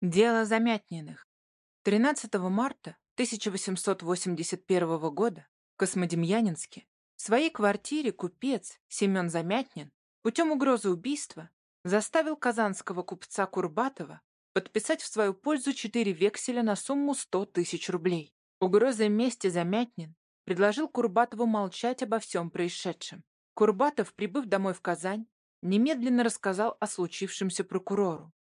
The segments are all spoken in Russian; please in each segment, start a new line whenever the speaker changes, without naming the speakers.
Дело Замятниных. 13 марта 1881 года в Космодемьянинске в своей квартире купец Семен Замятнин путем угрозы убийства заставил казанского купца Курбатова подписать в свою пользу четыре векселя на сумму 100 тысяч рублей. Угрозой мести Замятнин предложил Курбатову молчать обо всем происшедшем. Курбатов, прибыв домой в Казань, немедленно рассказал о случившемся прокурору.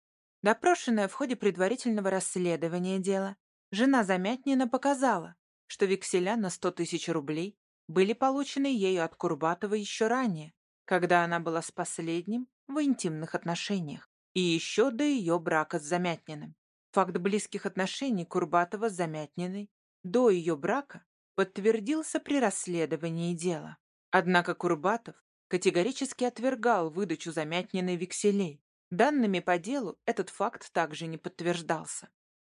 Допрошенная в ходе предварительного расследования дела, жена Замятнина показала, что векселя на 100 тысяч рублей были получены ею от Курбатова еще ранее, когда она была с последним в интимных отношениях, и еще до ее брака с Замятниным. Факт близких отношений Курбатова с Замятниной до ее брака подтвердился при расследовании дела. Однако Курбатов категорически отвергал выдачу Замятниной векселей, Данными по делу этот факт также не подтверждался.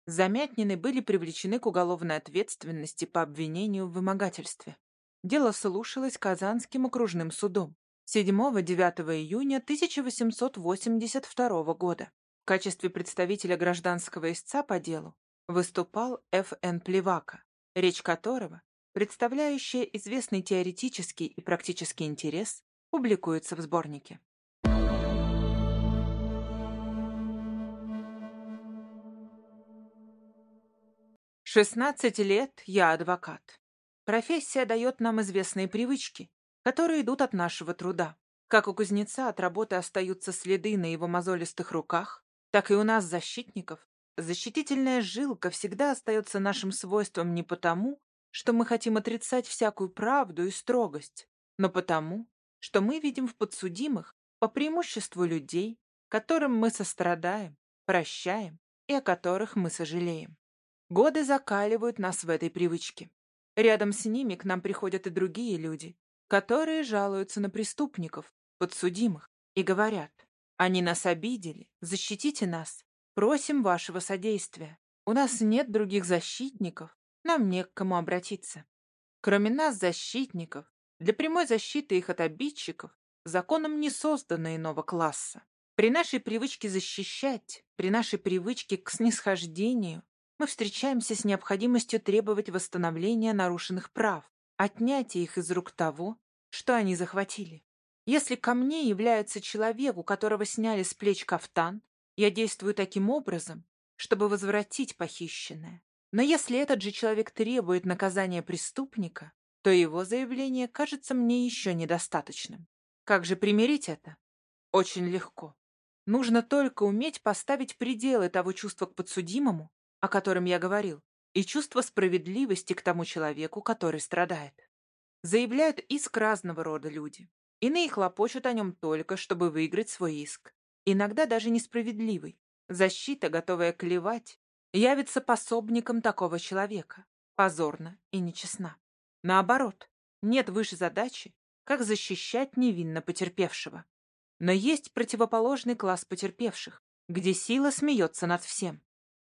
Замятнины были привлечены к уголовной ответственности по обвинению в вымогательстве. Дело слушалось Казанским окружным судом 7-9 июня 1882 года. В качестве представителя гражданского истца по делу выступал Ф.Н. Плевака, речь которого, представляющая известный теоретический и практический интерес, публикуется в сборнике. Шестнадцать лет я адвокат. Профессия дает нам известные привычки, которые идут от нашего труда. Как у кузнеца от работы остаются следы на его мозолистых руках, так и у нас, защитников, защитительная жилка всегда остается нашим свойством не потому, что мы хотим отрицать всякую правду и строгость, но потому, что мы видим в подсудимых по преимуществу людей, которым мы сострадаем, прощаем и о которых мы сожалеем. Годы закаливают нас в этой привычке. Рядом с ними к нам приходят и другие люди, которые жалуются на преступников, подсудимых, и говорят, они нас обидели, защитите нас, просим вашего содействия. У нас нет других защитников, нам не к кому обратиться. Кроме нас, защитников, для прямой защиты их от обидчиков, законом не создано иного класса. При нашей привычке защищать, при нашей привычке к снисхождению, мы встречаемся с необходимостью требовать восстановления нарушенных прав, отнятия их из рук того, что они захватили. Если ко мне является человек, у которого сняли с плеч кафтан, я действую таким образом, чтобы возвратить похищенное. Но если этот же человек требует наказания преступника, то его заявление кажется мне еще недостаточным. Как же примирить это? Очень легко. Нужно только уметь поставить пределы того чувства к подсудимому, о котором я говорил, и чувство справедливости к тому человеку, который страдает. Заявляют иск разного рода люди. Иные хлопочут о нем только, чтобы выиграть свой иск. Иногда даже несправедливый. Защита, готовая клевать, явится пособником такого человека. Позорно и нечестно. Наоборот, нет выше задачи, как защищать невинно потерпевшего. Но есть противоположный класс потерпевших, где сила смеется над всем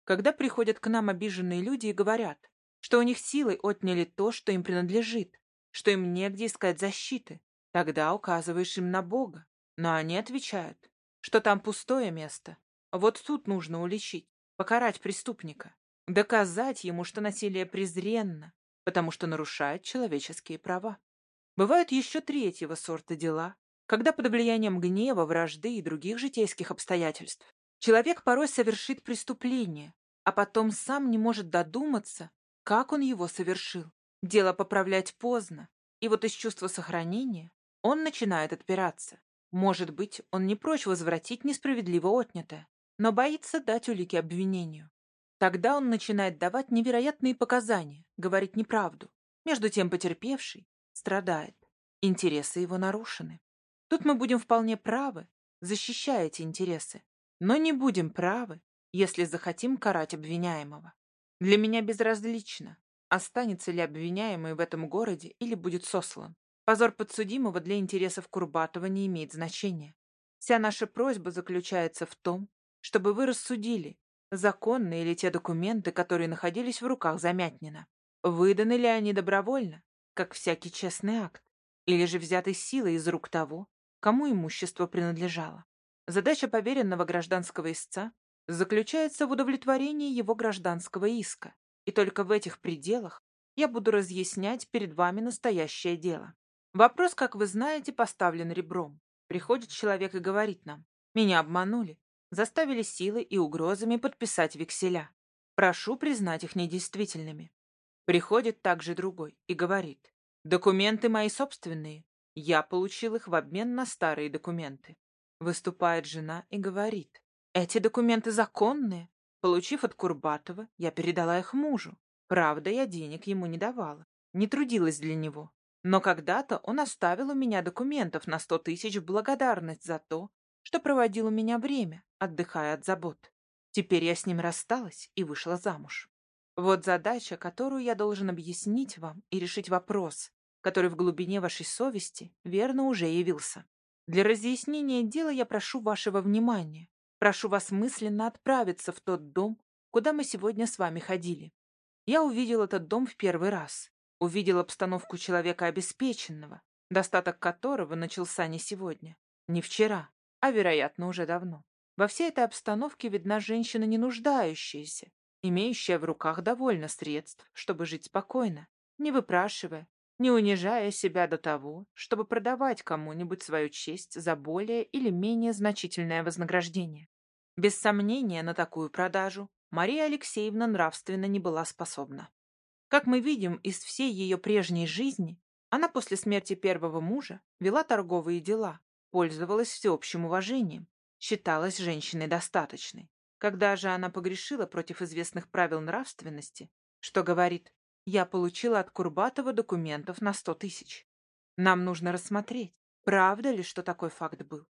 когда приходят к нам обиженные люди и говорят, что у них силой отняли то, что им принадлежит, что им негде искать защиты. Тогда указываешь им на Бога. Но они отвечают, что там пустое место. Вот тут нужно уличить, покарать преступника, доказать ему, что насилие презренно, потому что нарушает человеческие права. Бывают еще третьего сорта дела, когда под влиянием гнева, вражды и других житейских обстоятельств человек порой совершит преступление, а потом сам не может додуматься, как он его совершил. Дело поправлять поздно, и вот из чувства сохранения он начинает отпираться. Может быть, он не прочь возвратить несправедливо отнятое, но боится дать улики обвинению. Тогда он начинает давать невероятные показания, говорить неправду. Между тем потерпевший страдает. Интересы его нарушены. Тут мы будем вполне правы, защищая эти интересы, но не будем правы, если захотим карать обвиняемого. Для меня безразлично, останется ли обвиняемый в этом городе или будет сослан. Позор подсудимого для интересов Курбатова не имеет значения. Вся наша просьба заключается в том, чтобы вы рассудили, законны ли те документы, которые находились в руках Замятнина. Выданы ли они добровольно, как всякий честный акт, или же взяты силой из рук того, кому имущество принадлежало. Задача поверенного гражданского истца заключается в удовлетворении его гражданского иска, и только в этих пределах я буду разъяснять перед вами настоящее дело. Вопрос, как вы знаете, поставлен ребром. Приходит человек и говорит нам, меня обманули, заставили силой и угрозами подписать векселя. Прошу признать их недействительными. Приходит также другой и говорит, документы мои собственные, я получил их в обмен на старые документы. Выступает жена и говорит, эти документы законные. Получив от Курбатова, я передала их мужу. Правда, я денег ему не давала, не трудилась для него. Но когда-то он оставил у меня документов на сто тысяч в благодарность за то, что проводил у меня время, отдыхая от забот. Теперь я с ним рассталась и вышла замуж. Вот задача, которую я должен объяснить вам и решить вопрос, который в глубине вашей совести верно уже явился. Для разъяснения дела я прошу вашего внимания. Прошу вас мысленно отправиться в тот дом, куда мы сегодня с вами ходили. Я увидел этот дом в первый раз. Увидел обстановку человека обеспеченного, достаток которого начался не сегодня, не вчера, а, вероятно, уже давно. Во всей этой обстановке видна женщина не нуждающаяся, имеющая в руках довольно средств, чтобы жить спокойно, не выпрашивая, не унижая себя до того, чтобы продавать кому-нибудь свою честь за более или менее значительное вознаграждение. Без сомнения, на такую продажу Мария Алексеевна нравственно не была способна. Как мы видим из всей ее прежней жизни, она после смерти первого мужа вела торговые дела, пользовалась всеобщим уважением, считалась женщиной достаточной. Когда же она погрешила против известных правил нравственности, что говорит я получила от Курбатова документов на сто тысяч. Нам нужно рассмотреть, правда ли, что такой факт был.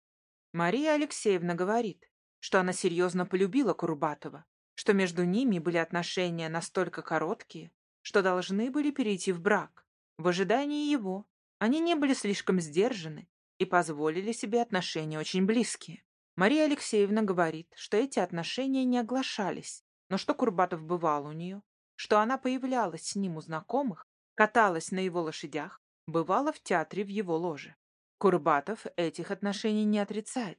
Мария Алексеевна говорит, что она серьезно полюбила Курбатова, что между ними были отношения настолько короткие, что должны были перейти в брак. В ожидании его они не были слишком сдержаны и позволили себе отношения очень близкие. Мария Алексеевна говорит, что эти отношения не оглашались, но что Курбатов бывал у нее, что она появлялась с ним у знакомых, каталась на его лошадях, бывала в театре в его ложе. Курбатов этих отношений не отрицает.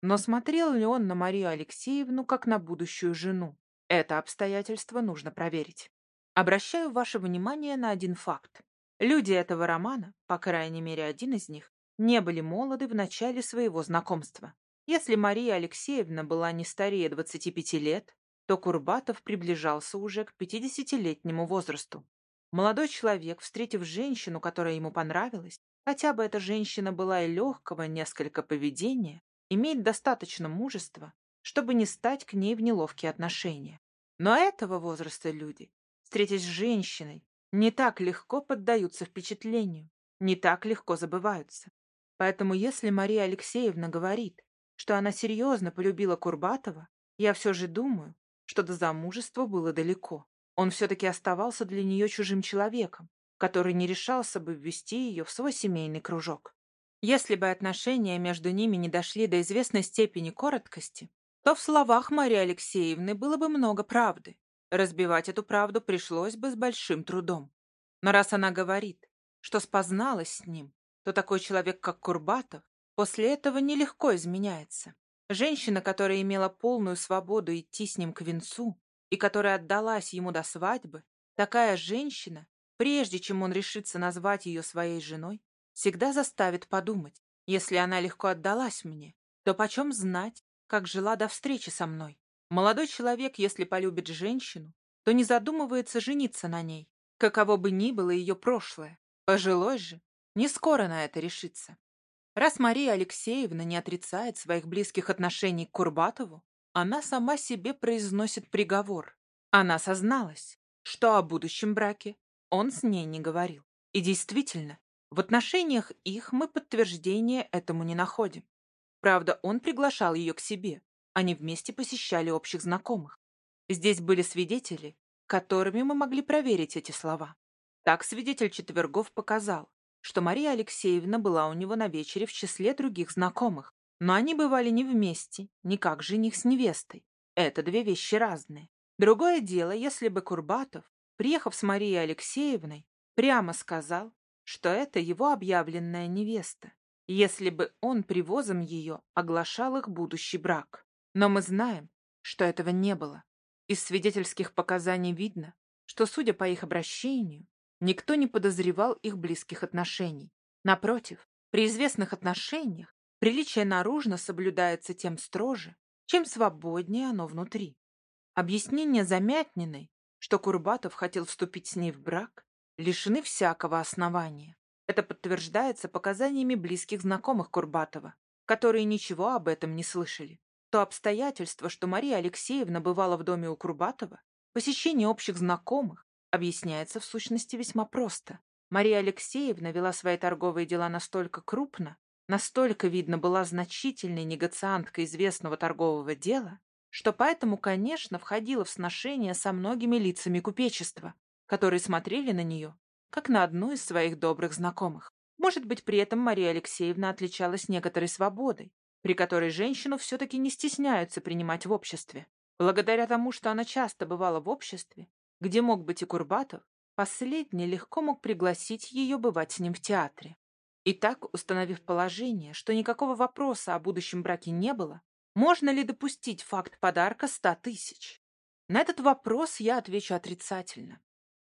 Но смотрел ли он на Марию Алексеевну как на будущую жену? Это обстоятельство нужно проверить. Обращаю ваше внимание на один факт. Люди этого романа, по крайней мере один из них, не были молоды в начале своего знакомства. Если Мария Алексеевна была не старее 25 лет, то Курбатов приближался уже к пятидесятилетнему возрасту. Молодой человек, встретив женщину, которая ему понравилась, хотя бы эта женщина была и легкого несколько поведения, имеет достаточно мужества, чтобы не стать к ней в неловкие отношения. Но этого возраста люди, встретясь с женщиной, не так легко поддаются впечатлению, не так легко забываются. Поэтому если Мария Алексеевна говорит, что она серьезно полюбила Курбатова, я все же думаю, что до замужества было далеко. Он все-таки оставался для нее чужим человеком, который не решался бы ввести ее в свой семейный кружок. Если бы отношения между ними не дошли до известной степени короткости, то в словах Марии Алексеевны было бы много правды. Разбивать эту правду пришлось бы с большим трудом. Но раз она говорит, что спозналась с ним, то такой человек, как Курбатов, после этого нелегко изменяется. Женщина, которая имела полную свободу идти с ним к венцу и которая отдалась ему до свадьбы, такая женщина, прежде чем он решится назвать ее своей женой, всегда заставит подумать, если она легко отдалась мне, то почем знать, как жила до встречи со мной? Молодой человек, если полюбит женщину, то не задумывается жениться на ней, каково бы ни было ее прошлое. Пожилой же не скоро на это решится. Раз Мария Алексеевна не отрицает своих близких отношений к Курбатову, она сама себе произносит приговор. Она созналась, что о будущем браке он с ней не говорил. И действительно, в отношениях их мы подтверждения этому не находим. Правда, он приглашал ее к себе. Они вместе посещали общих знакомых. Здесь были свидетели, которыми мы могли проверить эти слова. Так свидетель Четвергов показал, что Мария Алексеевна была у него на вечере в числе других знакомых, но они бывали не вместе, не как жених с невестой. Это две вещи разные. Другое дело, если бы Курбатов, приехав с Марией Алексеевной, прямо сказал, что это его объявленная невеста, если бы он привозом ее оглашал их будущий брак. Но мы знаем, что этого не было. Из свидетельских показаний видно, что, судя по их обращению, никто не подозревал их близких отношений. Напротив, при известных отношениях приличие наружно соблюдается тем строже, чем свободнее оно внутри. Объяснение Замятниной, что Курбатов хотел вступить с ней в брак, лишены всякого основания. Это подтверждается показаниями близких знакомых Курбатова, которые ничего об этом не слышали. То обстоятельство, что Мария Алексеевна бывала в доме у Курбатова, посещение общих знакомых, объясняется в сущности весьма просто. Мария Алексеевна вела свои торговые дела настолько крупно, настолько, видно, была значительной негацианткой известного торгового дела, что поэтому, конечно, входила в сношение со многими лицами купечества, которые смотрели на нее, как на одну из своих добрых знакомых. Может быть, при этом Мария Алексеевна отличалась некоторой свободой, при которой женщину все-таки не стесняются принимать в обществе. Благодаря тому, что она часто бывала в обществе, где мог быть и Курбатов, последний легко мог пригласить ее бывать с ним в театре. И так, установив положение, что никакого вопроса о будущем браке не было, можно ли допустить факт подарка ста тысяч? На этот вопрос я отвечу отрицательно.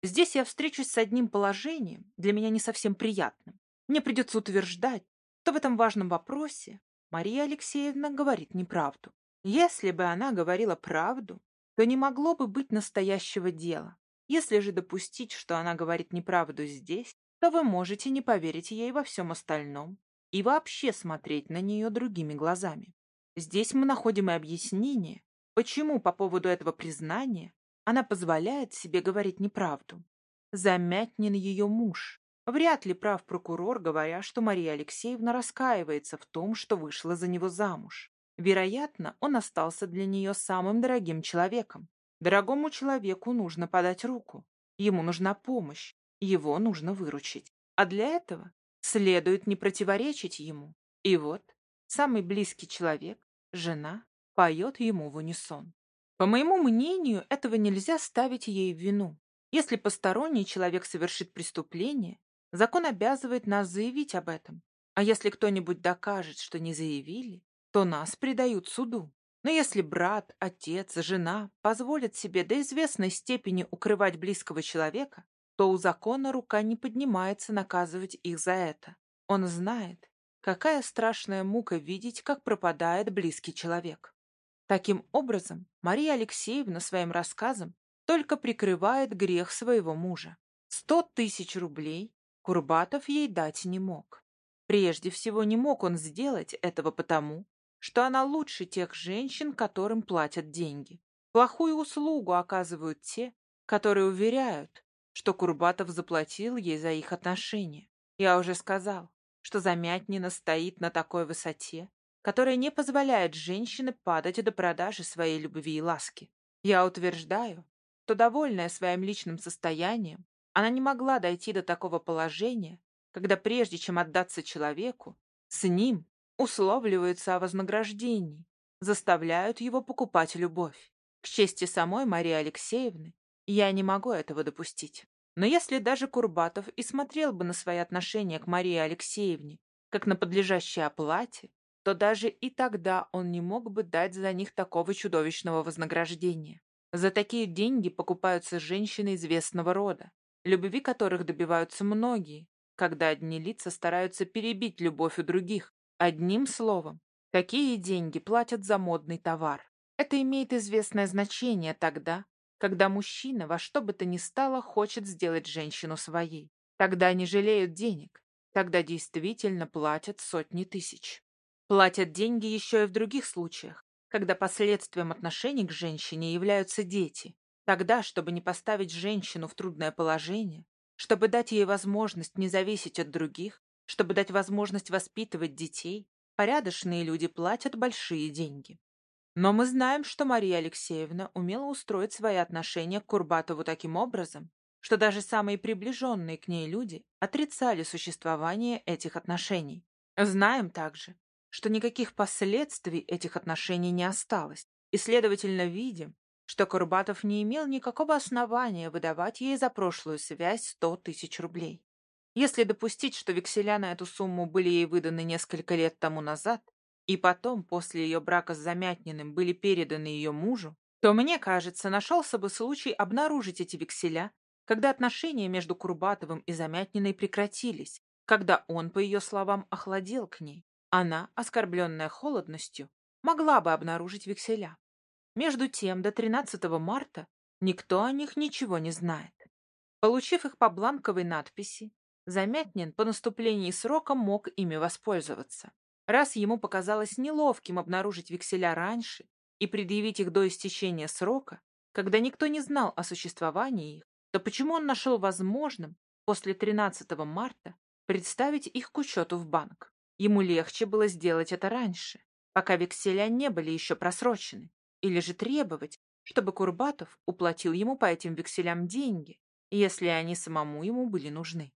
Здесь я встречусь с одним положением, для меня не совсем приятным. Мне придется утверждать, что в этом важном вопросе Мария Алексеевна говорит неправду. Если бы она говорила правду, то не могло бы быть настоящего дела. Если же допустить, что она говорит неправду здесь, то вы можете не поверить ей во всем остальном и вообще смотреть на нее другими глазами. Здесь мы находим и объяснение, почему по поводу этого признания она позволяет себе говорить неправду. Замятнин ее муж, Вряд ли прав прокурор, говоря, что Мария Алексеевна раскаивается в том, что вышла за него замуж. Вероятно, он остался для нее самым дорогим человеком. Дорогому человеку нужно подать руку. Ему нужна помощь. Его нужно выручить. А для этого следует не противоречить ему. И вот, самый близкий человек, жена, поет ему в унисон. По моему мнению, этого нельзя ставить ей в вину. Если посторонний человек совершит преступление, Закон обязывает нас заявить об этом. А если кто-нибудь докажет, что не заявили, то нас предают суду. Но если брат, отец, жена позволят себе до известной степени укрывать близкого человека, то у закона рука не поднимается наказывать их за это. Он знает, какая страшная мука видеть, как пропадает близкий человек. Таким образом, Мария Алексеевна своим рассказом только прикрывает грех своего мужа. Сто тысяч рублей Курбатов ей дать не мог. Прежде всего, не мог он сделать этого потому, что она лучше тех женщин, которым платят деньги. Плохую услугу оказывают те, которые уверяют, что Курбатов заплатил ей за их отношения. Я уже сказал, что Замятнина стоит на такой высоте, которая не позволяет женщине падать до продажи своей любви и ласки. Я утверждаю, что, довольная своим личным состоянием, она не могла дойти до такого положения, когда прежде чем отдаться человеку, с ним условливаются о вознаграждении, заставляют его покупать любовь. К чести самой Марии Алексеевны, я не могу этого допустить. Но если даже Курбатов и смотрел бы на свои отношения к Марии Алексеевне как на подлежащие оплате, то даже и тогда он не мог бы дать за них такого чудовищного вознаграждения. За такие деньги покупаются женщины известного рода, любви которых добиваются многие, когда одни лица стараются перебить любовь у других. Одним словом, такие деньги платят за модный товар. Это имеет известное значение тогда, когда мужчина во что бы то ни стало хочет сделать женщину своей. Тогда они жалеют денег, тогда действительно платят сотни тысяч. Платят деньги еще и в других случаях, когда последствием отношений к женщине являются дети, Тогда, чтобы не поставить женщину в трудное положение, чтобы дать ей возможность не зависеть от других, чтобы дать возможность воспитывать детей, порядочные люди платят большие деньги. Но мы знаем, что Мария Алексеевна умела устроить свои отношения к Курбатову таким образом, что даже самые приближенные к ней люди отрицали существование этих отношений. Знаем также, что никаких последствий этих отношений не осталось, и, следовательно, видим, что Курбатов не имел никакого основания выдавать ей за прошлую связь сто тысяч рублей. Если допустить, что векселя на эту сумму были ей выданы несколько лет тому назад, и потом, после ее брака с Замятниным, были переданы ее мужу, то, мне кажется, нашелся бы случай обнаружить эти векселя, когда отношения между Курбатовым и Замятниной прекратились, когда он, по ее словам, охладел к ней. Она, оскорбленная холодностью, могла бы обнаружить векселя. Между тем, до 13 марта никто о них ничего не знает. Получив их по бланковой надписи, Замятнин по наступлении срока мог ими воспользоваться. Раз ему показалось неловким обнаружить векселя раньше и предъявить их до истечения срока, когда никто не знал о существовании их, то почему он нашел возможным после 13 марта представить их к учету в банк? Ему легче было сделать это раньше, пока векселя не были еще просрочены, или же требовать, чтобы Курбатов уплатил ему по этим векселям деньги, если они самому ему были нужны.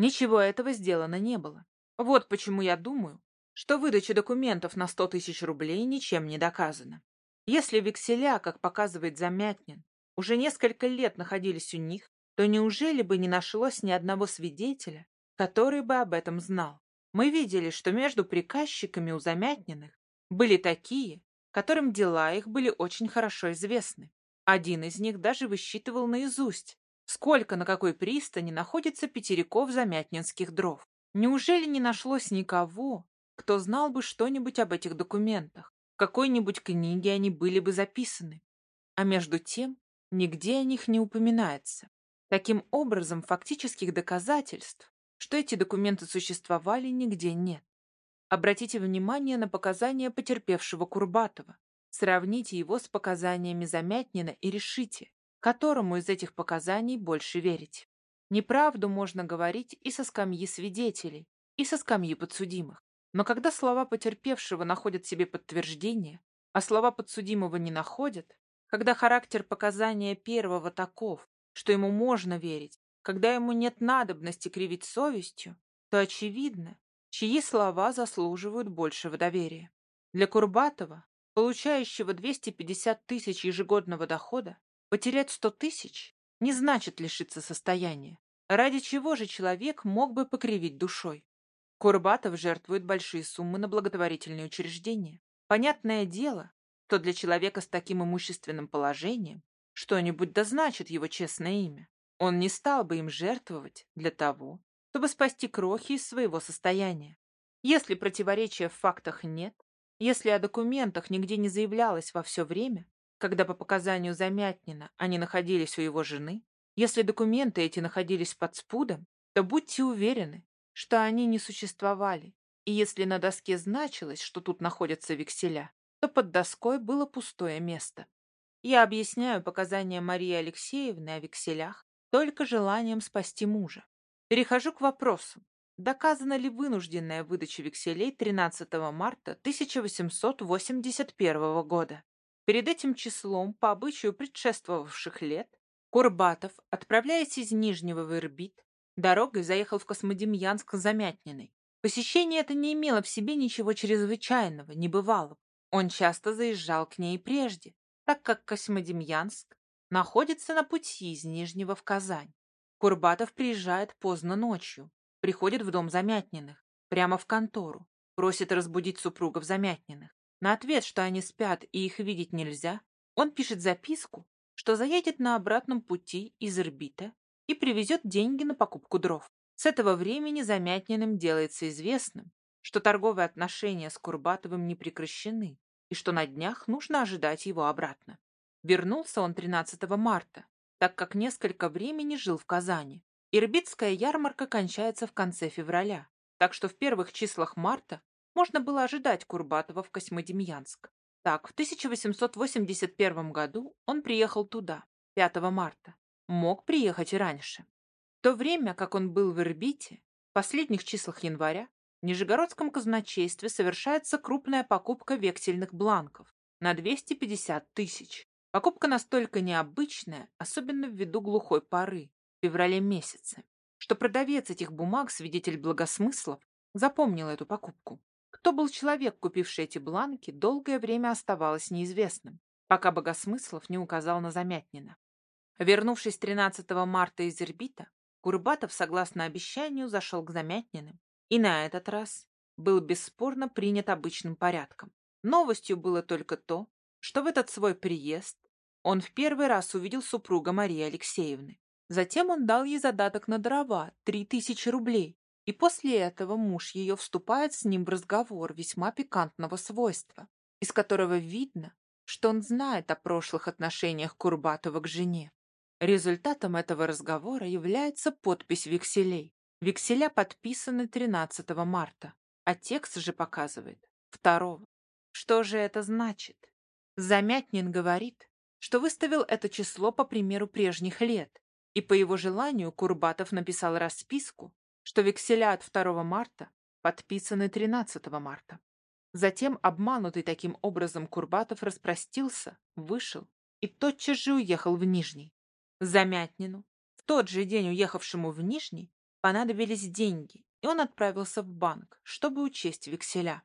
Ничего этого сделано не было. Вот почему я думаю, что выдача документов на 100 тысяч рублей ничем не доказана. Если векселя, как показывает Замятнин, уже несколько лет находились у них, то неужели бы не нашлось ни одного свидетеля, который бы об этом знал? Мы видели, что между приказчиками у Замятниных были такие, которым дела их были очень хорошо известны. Один из них даже высчитывал наизусть, сколько на какой пристани находится пятериков замятнинских дров. Неужели не нашлось никого, кто знал бы что-нибудь об этих документах? В какой-нибудь книге они были бы записаны. А между тем, нигде о них не упоминается. Таким образом, фактических доказательств, что эти документы существовали, нигде нет. Обратите внимание на показания потерпевшего Курбатова. Сравните его с показаниями Замятнина и решите, которому из этих показаний больше верить. Неправду можно говорить и со скамьи свидетелей, и со скамьи подсудимых. Но когда слова потерпевшего находят себе подтверждение, а слова подсудимого не находят, когда характер показания первого таков, что ему можно верить, когда ему нет надобности кривить совестью, то очевидно, чьи слова заслуживают большего доверия. Для Курбатова, получающего 250 тысяч ежегодного дохода, Потерять сто тысяч не значит лишиться состояния. Ради чего же человек мог бы покривить душой? Курбатов жертвует большие суммы на благотворительные учреждения. Понятное дело, что для человека с таким имущественным положением что-нибудь да значит его честное имя. Он не стал бы им жертвовать для того, чтобы спасти крохи из своего состояния. Если противоречия в фактах нет, если о документах нигде не заявлялось во все время, когда по показанию Замятнина они находились у его жены, если документы эти находились под спудом, то будьте уверены, что они не существовали, и если на доске значилось, что тут находятся векселя, то под доской было пустое место. Я объясняю показания Марии Алексеевны о векселях только желанием спасти мужа. Перехожу к вопросу, доказана ли вынужденная выдача векселей 13 марта 1881 года. Перед этим числом, по обычаю предшествовавших лет, Курбатов, отправляясь из Нижнего в Ирбит, дорогой заехал в Космодемьянск Замятниной. Посещение это не имело в себе ничего чрезвычайного, небывалого. Он часто заезжал к ней прежде, так как Космодемьянск находится на пути из Нижнего в Казань. Курбатов приезжает поздно ночью, приходит в дом Замятниных, прямо в контору, просит разбудить супругов Замятниных. На ответ, что они спят и их видеть нельзя, он пишет записку, что заедет на обратном пути из Ирбита и привезет деньги на покупку дров. С этого времени Замятниным делается известным, что торговые отношения с Курбатовым не прекращены и что на днях нужно ожидать его обратно. Вернулся он 13 марта, так как несколько времени жил в Казани. Ирбитская ярмарка кончается в конце февраля, так что в первых числах марта можно было ожидать Курбатова в Космодемьянск. Так, в 1881 году он приехал туда, 5 марта. Мог приехать и раньше. В то время, как он был в Ирбите, в последних числах января, в Нижегородском казначействе совершается крупная покупка вексельных бланков на 250 тысяч. Покупка настолько необычная, особенно ввиду глухой поры, в феврале месяце, что продавец этих бумаг, свидетель благосмыслов, запомнил эту покупку. Кто был человек, купивший эти бланки, долгое время оставалось неизвестным, пока Богосмыслов не указал на Замятнина. Вернувшись 13 марта из Ирбита, Курбатов, согласно обещанию, зашел к Замятниным и на этот раз был бесспорно принят обычным порядком. Новостью было только то, что в этот свой приезд он в первый раз увидел супруга Марии Алексеевны. Затем он дал ей задаток на дрова – три тысячи рублей, и после этого муж ее вступает с ним в разговор весьма пикантного свойства, из которого видно, что он знает о прошлых отношениях Курбатова к жене. Результатом этого разговора является подпись векселей. Векселя подписаны 13 марта, а текст же показывает 2. Что же это значит? Замятнин говорит, что выставил это число по примеру прежних лет, и по его желанию Курбатов написал расписку, что векселя от 2 марта подписаны 13 марта. Затем, обманутый таким образом, Курбатов распростился, вышел и тотчас же уехал в Нижний. Замятнину, в тот же день уехавшему в Нижний, понадобились деньги, и он отправился в банк, чтобы учесть векселя.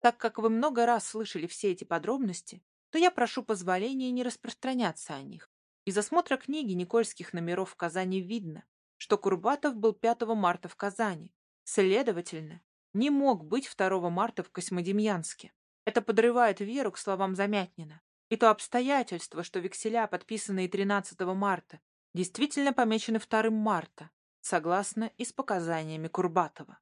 Так как вы много раз слышали все эти подробности, то я прошу позволения не распространяться о них. Из осмотра книги Никольских номеров в Казани видно, что Курбатов был 5 марта в Казани. Следовательно, не мог быть 2 марта в Космодемьянске. Это подрывает веру к словам Замятнина. И то обстоятельство, что векселя, подписанные 13 марта, действительно помечены 2 марта, согласно и с показаниями Курбатова.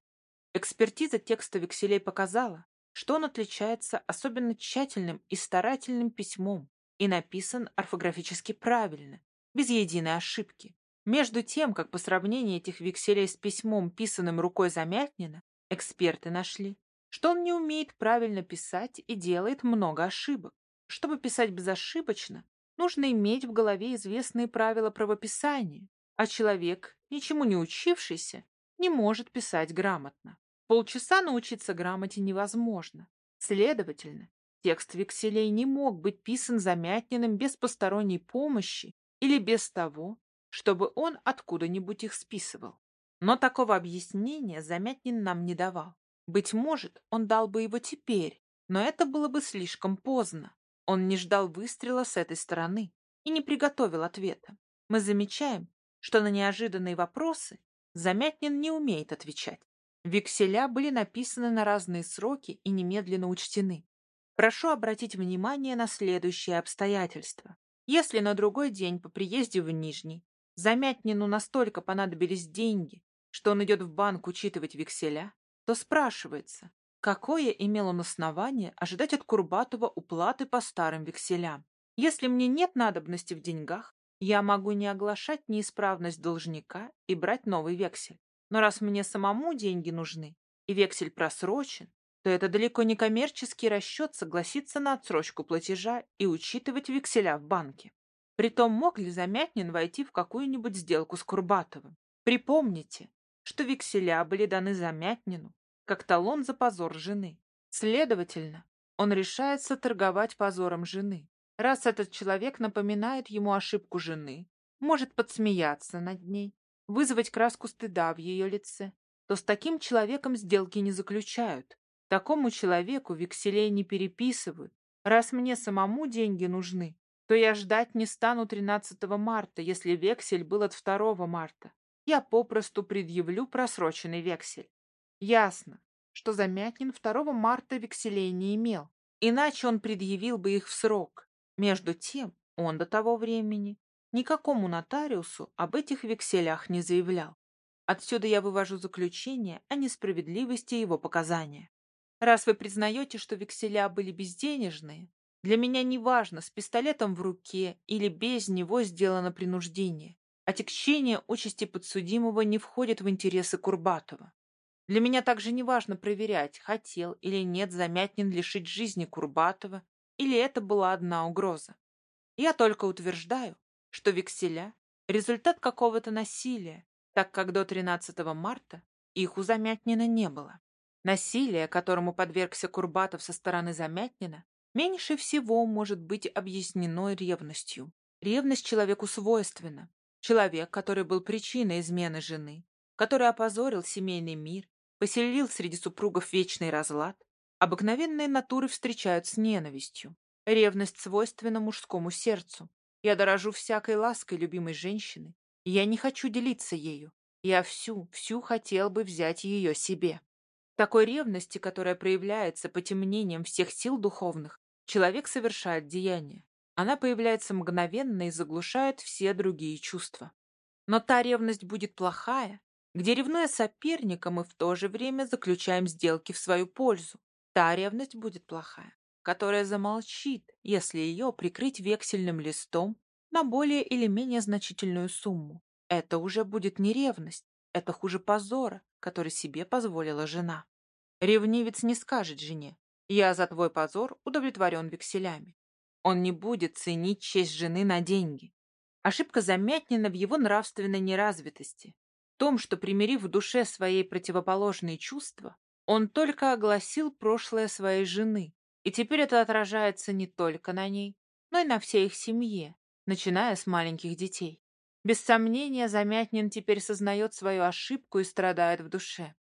Экспертиза текста векселей показала, что он отличается особенно тщательным и старательным письмом и написан орфографически правильно, без единой ошибки. Между тем, как по сравнению этих векселей с письмом, писанным рукой Замятнина, эксперты нашли, что он не умеет правильно писать и делает много ошибок. Чтобы писать безошибочно, нужно иметь в голове известные правила правописания, а человек, ничему не учившийся, не может писать грамотно. Полчаса научиться грамоте невозможно. Следовательно, текст векселей не мог быть писан Замятниным без посторонней помощи или без того, чтобы он откуда-нибудь их списывал. Но такого объяснения Замятнин нам не давал. Быть может, он дал бы его теперь, но это было бы слишком поздно. Он не ждал выстрела с этой стороны и не приготовил ответа. Мы замечаем, что на неожиданные вопросы Замятнин не умеет отвечать. Векселя были написаны на разные сроки и немедленно учтены. Прошу обратить внимание на следующее обстоятельство. Если на другой день по приезде в Нижний Замятнину настолько понадобились деньги, что он идет в банк учитывать векселя, то спрашивается, какое имел он основание ожидать от Курбатова уплаты по старым векселям. Если мне нет надобности в деньгах, я могу не оглашать неисправность должника и брать новый вексель. Но раз мне самому деньги нужны, и вексель просрочен, то это далеко не коммерческий расчет согласиться на отсрочку платежа и учитывать векселя в банке. Притом мог ли Замятнин войти в какую-нибудь сделку с Курбатовым? Припомните, что векселя были даны Замятнину, как талон за позор жены. Следовательно, он решается торговать позором жены. Раз этот человек напоминает ему ошибку жены, может подсмеяться над ней, вызвать краску стыда в ее лице, то с таким человеком сделки не заключают. Такому человеку векселей не переписывают. Раз мне самому деньги нужны, то я ждать не стану 13 марта, если вексель был от 2 марта. Я попросту предъявлю просроченный вексель. Ясно, что Замятнин 2 марта векселей не имел, иначе он предъявил бы их в срок. Между тем, он до того времени никакому нотариусу об этих векселях не заявлял. Отсюда я вывожу заключение о несправедливости его показания. Раз вы признаете, что векселя были безденежные, для меня не важно, с пистолетом в руке или без него сделано принуждение. Отягчение участи подсудимого не входит в интересы Курбатова. Для меня также не важно проверять, хотел или нет Замятнин лишить жизни Курбатова, или это была одна угроза. Я только утверждаю, что векселя – результат какого-то насилия, так как до 13 марта их у Замятнина не было. Насилие, которому подвергся Курбатов со стороны Замятнина, меньше всего может быть объяснено ревностью. Ревность человеку свойственна. Человек, который был причиной измены жены, который опозорил семейный мир, поселил среди супругов вечный разлад, обыкновенные натуры встречают с ненавистью. Ревность свойственна мужскому сердцу, я дорожу всякой лаской любимой женщины, я не хочу делиться ею. Я всю, всю хотел бы взять ее себе. Такой ревности, которая проявляется потемнением всех сил духовных, человек совершает деяние. Она появляется мгновенно и заглушает все другие чувства. Но та ревность будет плохая, где, ревнуя соперника, мы в то же время заключаем сделки в свою пользу. Та ревность будет плохая, которая замолчит, если ее прикрыть вексельным листом на более или менее значительную сумму. Это уже будет не ревность, это хуже позора, который себе позволила жена. Ревнивец не скажет жене, я за твой позор удовлетворен векселями. Он не будет ценить честь жены на деньги. Ошибка Замятнина в его нравственной неразвитости. В том, что, примирив в душе своей противоположные чувства, он только огласил прошлое своей жены, и теперь это отражается не только на ней, но и на всей их семье, начиная с маленьких детей. Без сомнения, Замятнин теперь сознает свою ошибку и страдает в душе.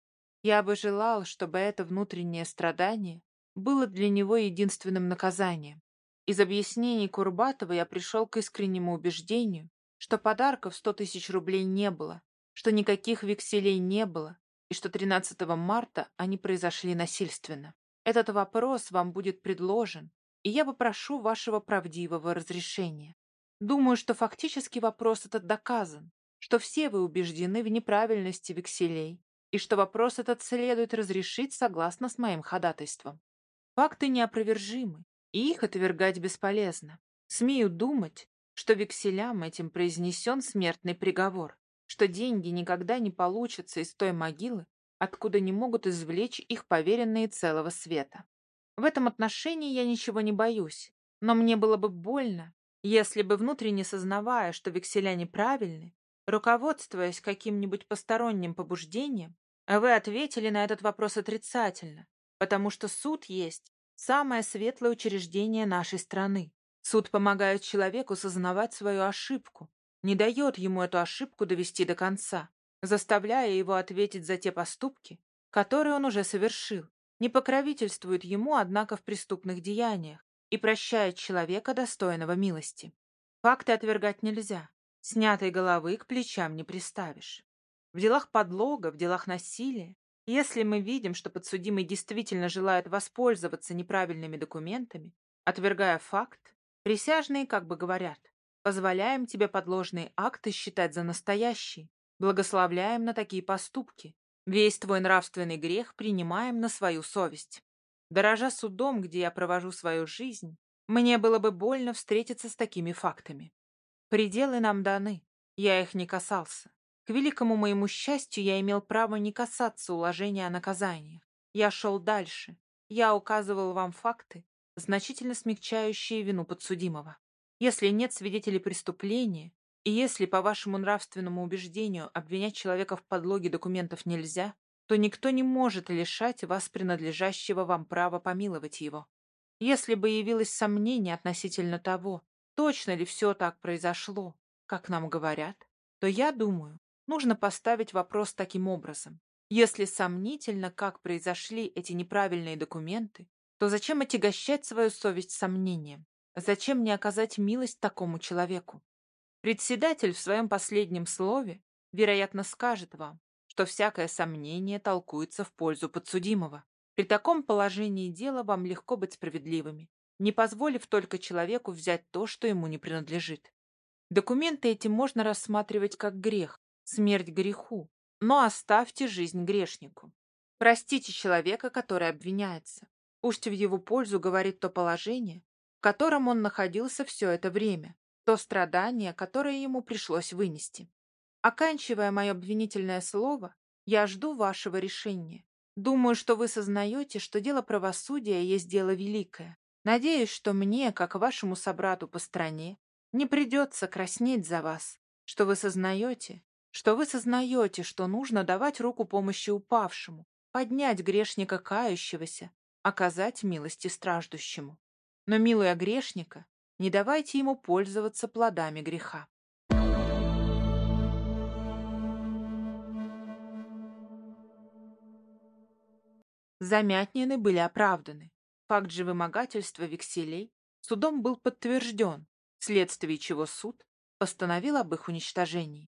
Я бы желал, чтобы это внутреннее страдание было для него единственным наказанием. Из объяснений Курбатова я пришел к искреннему убеждению, что подарков 100 тысяч рублей не было, что никаких векселей не было, и что 13 марта они произошли насильственно. Этот вопрос вам будет предложен, и я попрошу вашего правдивого разрешения. Думаю, что фактически вопрос этот доказан, что все вы убеждены в неправильности векселей, и что вопрос этот следует разрешить согласно с моим ходатайством. Факты неопровержимы, и их отвергать бесполезно. Смею думать, что векселям этим произнесен смертный приговор, что деньги никогда не получатся из той могилы, откуда не могут извлечь их поверенные целого света. В этом отношении я ничего не боюсь, но мне было бы больно, если бы, внутренне сознавая, что векселя неправильны, руководствуясь каким-нибудь посторонним побуждением, вы ответили на этот вопрос отрицательно, потому что суд есть самое светлое учреждение нашей страны. Суд помогает человеку сознавать свою ошибку, не дает ему эту ошибку довести до конца, заставляя его ответить за те поступки, которые он уже совершил, не покровительствует ему, однако, в преступных деяниях, и прощает человека, достойного милости. Факты отвергать нельзя. Снятой головы к плечам не приставишь. В делах подлога, в делах насилия, если мы видим, что подсудимый действительно желает воспользоваться неправильными документами, отвергая факт, присяжные как бы говорят, позволяем тебе подложные акты считать за настоящие, благословляем на такие поступки, весь твой нравственный грех принимаем на свою совесть. Дорожа судом, где я провожу свою жизнь, мне было бы больно встретиться с такими фактами. Пределы нам даны, я их не касался. К великому моему счастью, я имел право не касаться уложения о наказаниях. Я шел дальше. Я указывал вам факты, значительно смягчающие вину подсудимого. Если нет свидетелей преступления, и если, по вашему нравственному убеждению, обвинять человека в подлоге документов нельзя, то никто не может лишать вас принадлежащего вам права помиловать его. Если бы явилось сомнение относительно того, точно ли все так произошло, как нам говорят, то я думаю, нужно поставить вопрос таким образом. Если сомнительно, как произошли эти неправильные документы, то зачем отягощать свою совесть сомнением? Зачем не оказать милость такому человеку? Председатель в своем последнем слове, вероятно, скажет вам, что всякое сомнение толкуется в пользу подсудимого. При таком положении дела вам легко быть справедливыми, не позволив только человеку взять то, что ему не принадлежит. Документы эти можно рассматривать как грех, смерть греху, но оставьте жизнь грешнику. Простите человека, который обвиняется. Пусть в его пользу говорит то положение, в котором он находился все это время, то страдание, которое ему пришлось вынести. Оканчивая мое обвинительное слово, я жду вашего решения. Думаю, что вы сознаете, что дело правосудия есть дело великое. Надеюсь, что мне, как вашему собрату по стране, не придется краснеть за вас, что вы сознаете, что вы сознаете, что нужно давать руку помощи упавшему, поднять грешника кающегося, оказать милости страждущему. Но, милуя грешника, не давайте ему пользоваться плодами греха. Замятнины были оправданы. Факт же вымогательства векселей судом был подтвержден, вследствие чего суд постановил об их уничтожении.